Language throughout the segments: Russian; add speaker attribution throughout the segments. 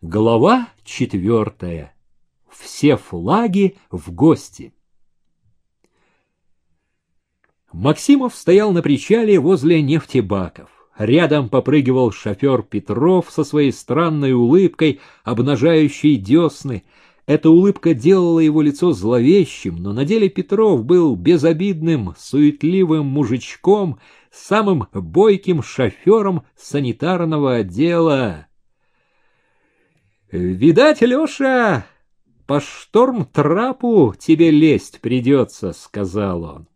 Speaker 1: Глава четвертая. Все флаги в гости. Максимов стоял на причале возле нефтебаков. Рядом попрыгивал шофер Петров со своей странной улыбкой, обнажающей десны. Эта улыбка делала его лицо зловещим, но на деле Петров был безобидным, суетливым мужичком, самым бойким шофером санитарного отдела. «Видать, Леша, по шторм-трапу тебе лезть придется», — сказал он.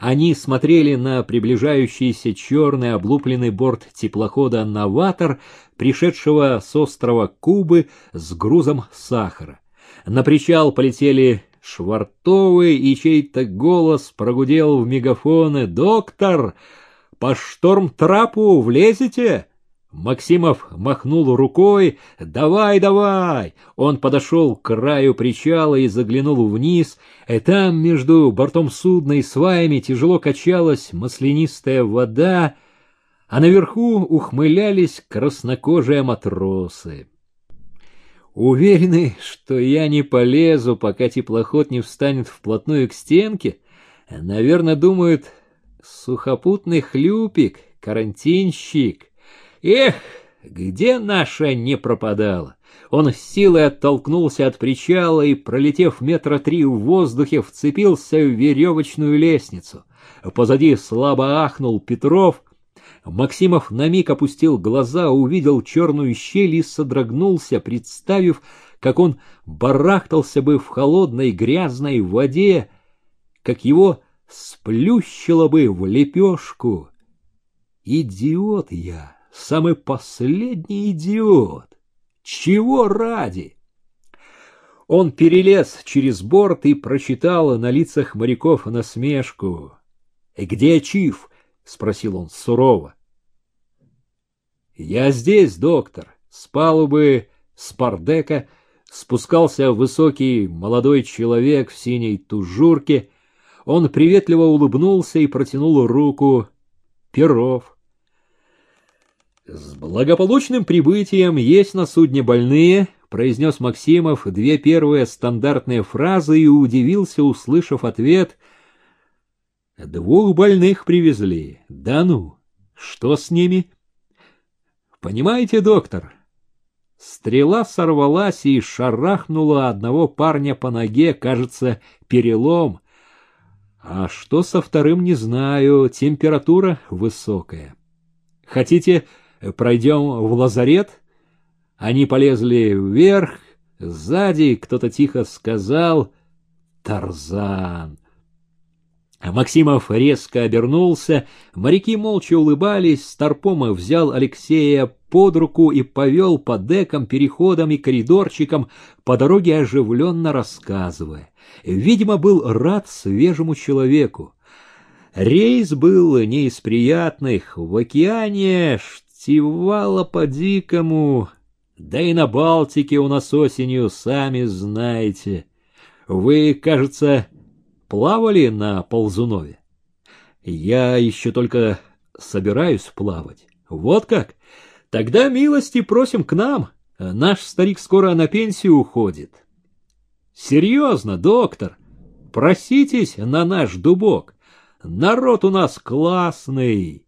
Speaker 1: Они смотрели на приближающийся черный облупленный борт теплохода «Новатор», пришедшего с острова Кубы с грузом сахара. На причал полетели Швартовый, и чей-то голос прогудел в мегафоны «Доктор, по шторм-трапу влезете?» Максимов махнул рукой «Давай, давай!» Он подошел к краю причала и заглянул вниз, и там между бортом судна и сваями тяжело качалась маслянистая вода, а наверху ухмылялись краснокожие матросы. Уверены, что я не полезу, пока теплоход не встанет вплотную к стенке, наверное, думают, сухопутный хлюпик, карантинщик — Эх, где наша не пропадала? Он с силой оттолкнулся от причала и, пролетев метра три в воздухе, вцепился в веревочную лестницу. Позади слабо ахнул Петров. Максимов на миг опустил глаза, увидел черную щель и содрогнулся, представив, как он барахтался бы в холодной грязной воде, как его сплющило бы в лепешку. Идиот я! Самый последний идиот. Чего ради? Он перелез через борт и прочитал на лицах моряков насмешку. «Э, «Где Чиф?» — спросил он сурово. «Я здесь, доктор». С палубы спардека спускался высокий молодой человек в синей тужурке. Он приветливо улыбнулся и протянул руку. Перов. «С благополучным прибытием есть на судне больные», — произнес Максимов две первые стандартные фразы и удивился, услышав ответ. «Двух больных привезли. Да ну, что с ними?» «Понимаете, доктор?» Стрела сорвалась и шарахнула одного парня по ноге, кажется, перелом. А что со вторым, не знаю, температура высокая. Хотите пройдем в лазарет. Они полезли вверх, сзади кто-то тихо сказал «Тарзан». Максимов резко обернулся, моряки молча улыбались, Старпома взял Алексея под руку и повел по декам, переходам и коридорчикам, по дороге оживленно рассказывая. Видимо, был рад свежему человеку. Рейс был не из приятных, в океане Сивала по-дикому, да и на Балтике у нас осенью, сами знаете. Вы, кажется, плавали на Ползунове? Я еще только собираюсь плавать. Вот как? Тогда милости просим к нам. Наш старик скоро на пенсию уходит. Серьезно, доктор, проситесь на наш дубок. Народ у нас классный.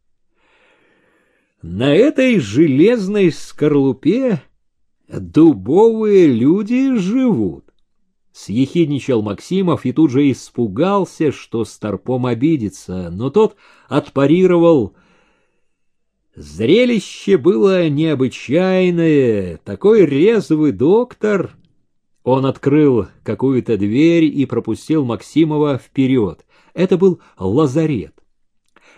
Speaker 1: На этой железной скорлупе дубовые люди живут. Съехидничал Максимов и тут же испугался, что Старпом обидится, но тот отпарировал. Зрелище было необычайное, такой резвый доктор. Он открыл какую-то дверь и пропустил Максимова вперед. Это был лазарет.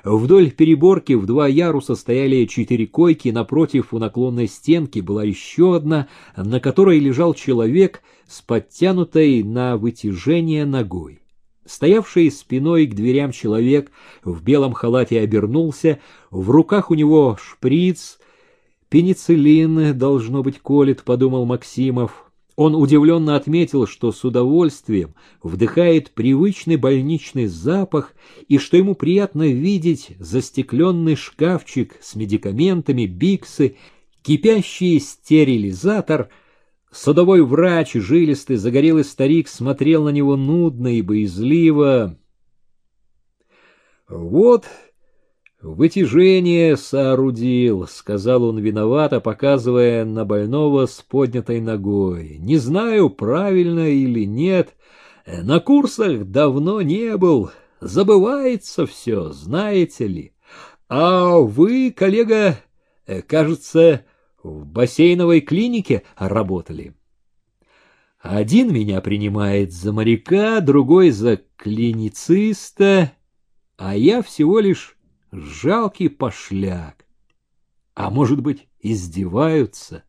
Speaker 1: Вдоль переборки в два яруса стояли четыре койки, напротив у наклонной стенки была еще одна, на которой лежал человек с подтянутой на вытяжение ногой. Стоявший спиной к дверям человек в белом халате обернулся, в руках у него шприц, пенициллин, должно быть, колет, подумал Максимов. Он удивленно отметил, что с удовольствием вдыхает привычный больничный запах и что ему приятно видеть застекленный шкафчик с медикаментами, биксы, кипящий стерилизатор, садовой врач, жилистый, загорелый старик смотрел на него нудно и боязливо. «Вот вытяжение соорудил», — сказал он виновато, показывая на больного с поднятой ногой. «Не знаю, правильно или нет, на курсах давно не был, забывается все, знаете ли. А вы, коллега, кажется, в бассейновой клинике работали. Один меня принимает за моряка, другой за клинициста, а я всего лишь жалкий пошляк. А может быть, издеваются?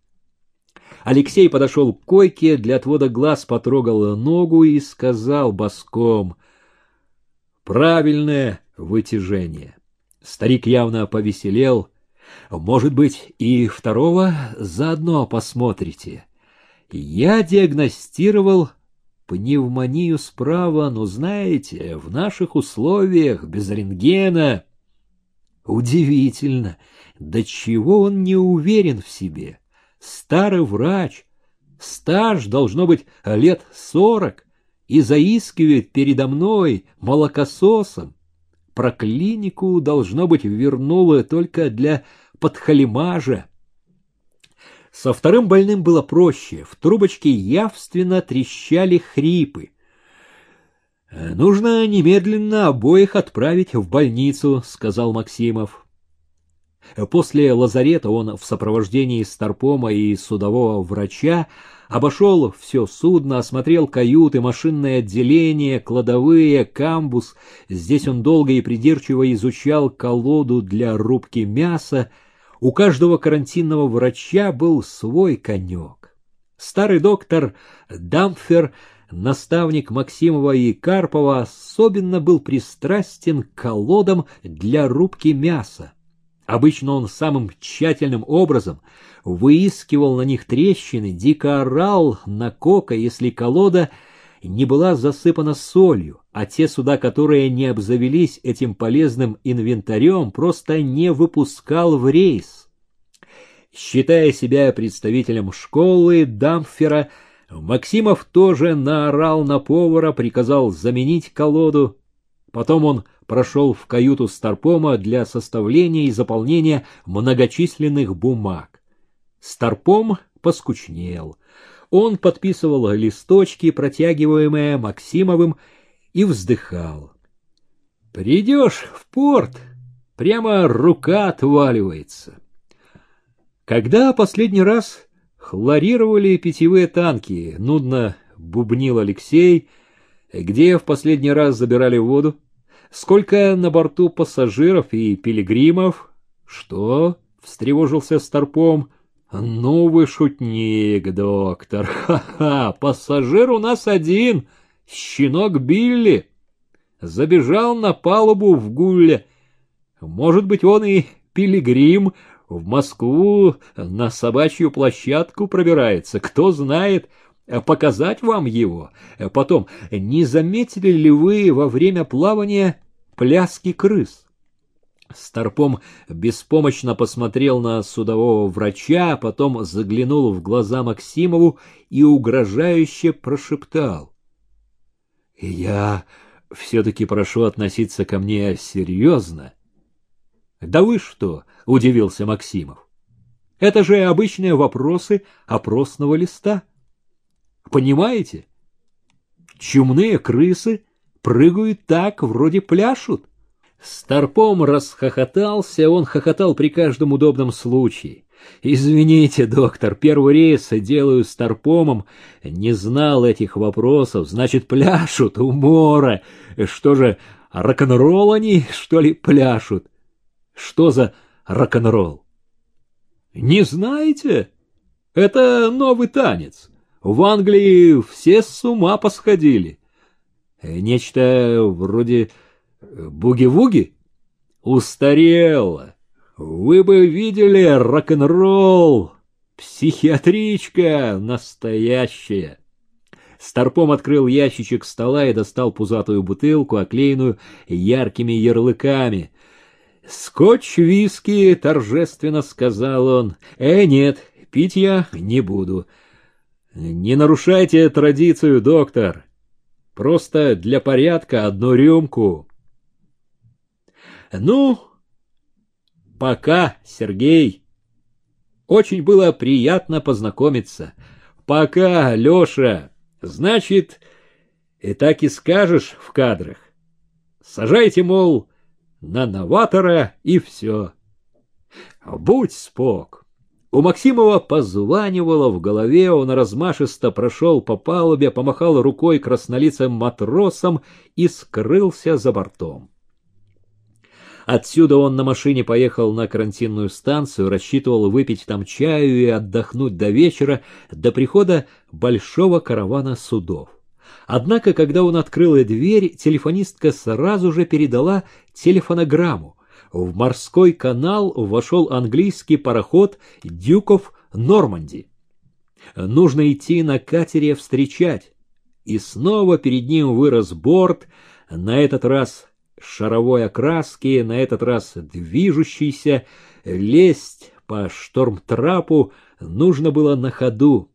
Speaker 1: Алексей подошел к койке, для отвода глаз потрогал ногу и сказал боском «Правильное вытяжение». Старик явно повеселел. «Может быть, и второго заодно посмотрите». Я диагностировал пневмонию справа, но, знаете, в наших условиях, без рентгена... Удивительно, до чего он не уверен в себе старый врач, стаж должно быть лет сорок, и заискивает передо мной молокососом. Про клинику, должно быть, вернула только для подхалимажа. Со вторым больным было проще, в трубочке явственно трещали хрипы. «Нужно немедленно обоих отправить в больницу», — сказал Максимов. После лазарета он в сопровождении старпома и судового врача обошел все судно, осмотрел каюты, машинное отделение, кладовые, камбус. Здесь он долго и придирчиво изучал колоду для рубки мяса. У каждого карантинного врача был свой конек. Старый доктор Дамфер, наставник Максимова и Карпова, особенно был пристрастен к колодам для рубки мяса. Обычно он самым тщательным образом выискивал на них трещины, дико орал на кока, если колода не была засыпана солью, а те суда, которые не обзавелись этим полезным инвентарем, просто не выпускал в рейс. Считая себя представителем школы Дамфера, Максимов тоже наорал на повара, приказал заменить колоду. Потом он прошел в каюту Старпома для составления и заполнения многочисленных бумаг. Старпом поскучнел. Он подписывал листочки, протягиваемые Максимовым, и вздыхал. «Придешь в порт, прямо рука отваливается». Когда последний раз хлорировали питьевые танки, нудно бубнил Алексей, где в последний раз забирали воду? Сколько на борту пассажиров и пилигримов? Что? Встревожился Старпом. Ну вы шутник, доктор. Ха-ха, пассажир у нас один, щенок Билли. Забежал на палубу в гулле. Может быть, он и пилигрим в Москву на собачью площадку пробирается, кто знает, — Э, показать вам его. Э, потом, не заметили ли вы во время плавания пляски крыс? Старпом беспомощно посмотрел на судового врача, потом заглянул в глаза Максимову и угрожающе прошептал. — Я все-таки прошу относиться ко мне серьезно. — Да вы что? — удивился Максимов. — Это же обычные вопросы опросного листа. — Понимаете? Чумные крысы прыгают так, вроде пляшут. Старпом расхохотался, он хохотал при каждом удобном случае. «Извините, доктор, первый рейс делаю старпомом, не знал этих вопросов, значит, пляшут, умора. Что же, рок-н-ролл они, что ли, пляшут? Что за рок-н-ролл?» «Не знаете? Это новый танец. В Англии все с ума посходили. Нечто вроде буги-вуги? Устарело. Вы бы видели рок-н-ролл. Психиатричка настоящая. Старпом открыл ящичек стола и достал пузатую бутылку, оклеенную яркими ярлыками. «Скотч-виски», — торжественно сказал он. «Э, нет, пить я не буду. Не нарушайте традицию, доктор. Просто для порядка одну рюмку». «Ну, пока, Сергей. Очень было приятно познакомиться. Пока, Леша. Значит, и так и скажешь в кадрах. Сажайте, мол, на новатора и все. Будь спок. У Максимова позванивало в голове, он размашисто прошел по палубе, помахал рукой краснолицым матросам и скрылся за бортом. Отсюда он на машине поехал на карантинную станцию, рассчитывал выпить там чаю и отдохнуть до вечера, до прихода большого каравана судов. Однако, когда он открыл дверь, телефонистка сразу же передала телефонограмму. В морской канал вошел английский пароход «Дюков Норманди». Нужно идти на катере встречать. И снова перед ним вырос борт, на этот раз шаровой окраски, на этот раз движущийся, лезть по штормтрапу нужно было на ходу.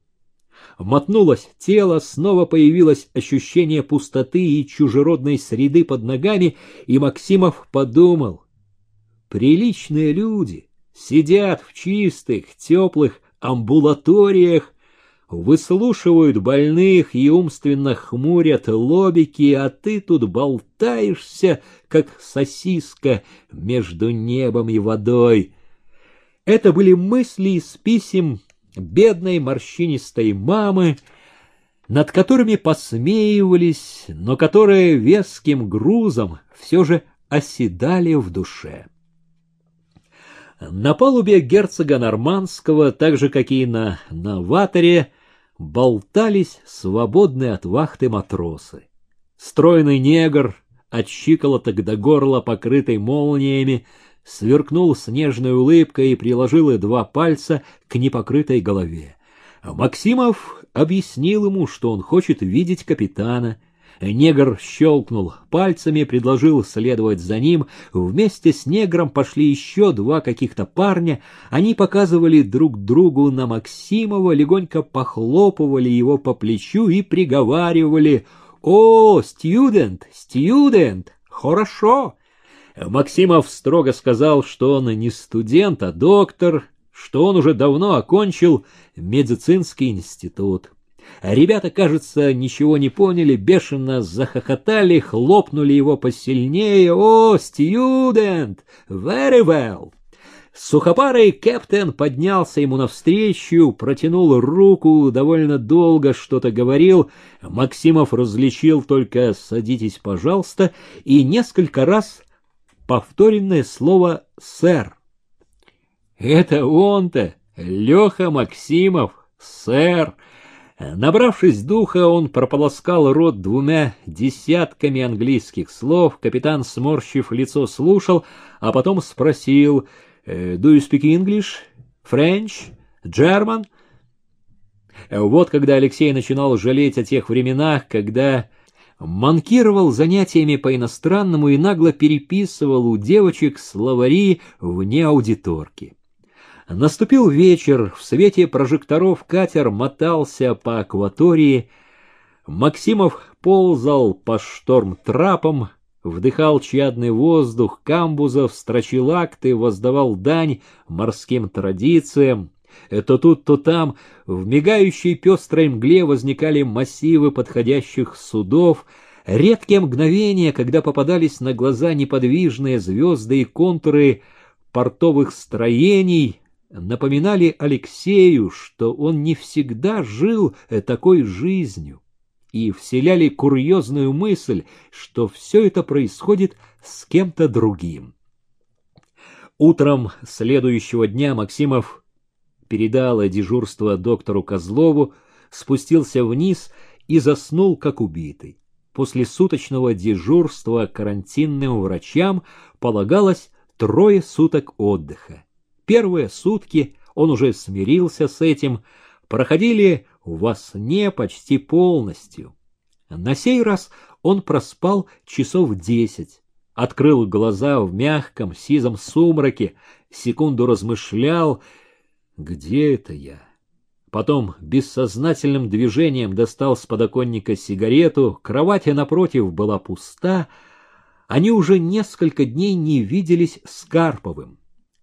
Speaker 1: Мотнулось тело, снова появилось ощущение пустоты и чужеродной среды под ногами, и Максимов подумал. Приличные люди сидят в чистых, теплых амбулаториях, выслушивают больных и умственно хмурят лобики, а ты тут болтаешься, как сосиска между небом и водой. Это были мысли из писем бедной морщинистой мамы, над которыми посмеивались, но которые веским грузом все же оседали в душе. На палубе герцога Нормандского, так же, как и на новаторе, болтались свободные от вахты матросы. Стройный негр, от щиколоток до горла, покрытый молниями, сверкнул снежной улыбкой и приложил два пальца к непокрытой голове. Максимов объяснил ему, что он хочет видеть капитана. Негр щелкнул пальцами, предложил следовать за ним. Вместе с негром пошли еще два каких-то парня. Они показывали друг другу на Максимова, легонько похлопывали его по плечу и приговаривали «О, студент, студент, хорошо!» Максимов строго сказал, что он не студент, а доктор, что он уже давно окончил медицинский институт. Ребята, кажется, ничего не поняли, бешено захохотали, хлопнули его посильнее. «О, студент! Very well!» Сухопарый кэптен поднялся ему навстречу, протянул руку, довольно долго что-то говорил. Максимов различил только «садитесь, пожалуйста» и несколько раз повторенное слово «сэр». Это он-то, Леха Максимов, сэр. Набравшись духа, он прополоскал рот двумя десятками английских слов. Капитан, сморщив лицо, слушал, а потом спросил «Э, «Do you speak English? French? German?» Вот когда Алексей начинал жалеть о тех временах, когда манкировал занятиями по иностранному и нагло переписывал у девочек словари вне аудиторки. Наступил вечер, в свете прожекторов катер мотался по акватории, Максимов ползал по шторм-трапам, вдыхал чадный воздух камбузов, строчил акты, воздавал дань морским традициям, то тут, то там. В мигающей пестрой мгле возникали массивы подходящих судов, редкие мгновения, когда попадались на глаза неподвижные звезды и контуры портовых строений, напоминали Алексею, что он не всегда жил такой жизнью, и вселяли курьезную мысль, что все это происходит с кем-то другим. Утром следующего дня Максимов передала дежурство доктору Козлову, спустился вниз и заснул, как убитый. После суточного дежурства карантинным врачам полагалось трое суток отдыха. Первые сутки он уже смирился с этим, проходили во сне почти полностью. На сей раз он проспал часов десять. открыл глаза в мягком сизом сумраке, секунду размышлял, где это я? Потом бессознательным движением достал с подоконника сигарету, кровать напротив была пуста, они уже несколько дней не виделись с Карповым.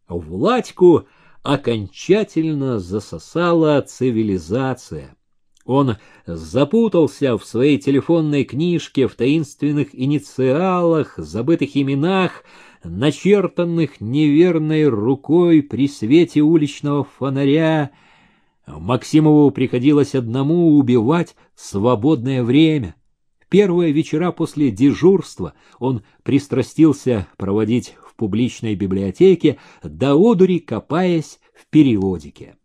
Speaker 1: Владьку окончательно засосала цивилизация. Он запутался в своей телефонной книжке в таинственных инициалах, забытых именах, начертанных неверной рукой при свете уличного фонаря. Максимову приходилось одному убивать свободное время. Первые вечера после дежурства он пристрастился проводить в публичной библиотеке, до одури копаясь в периодике.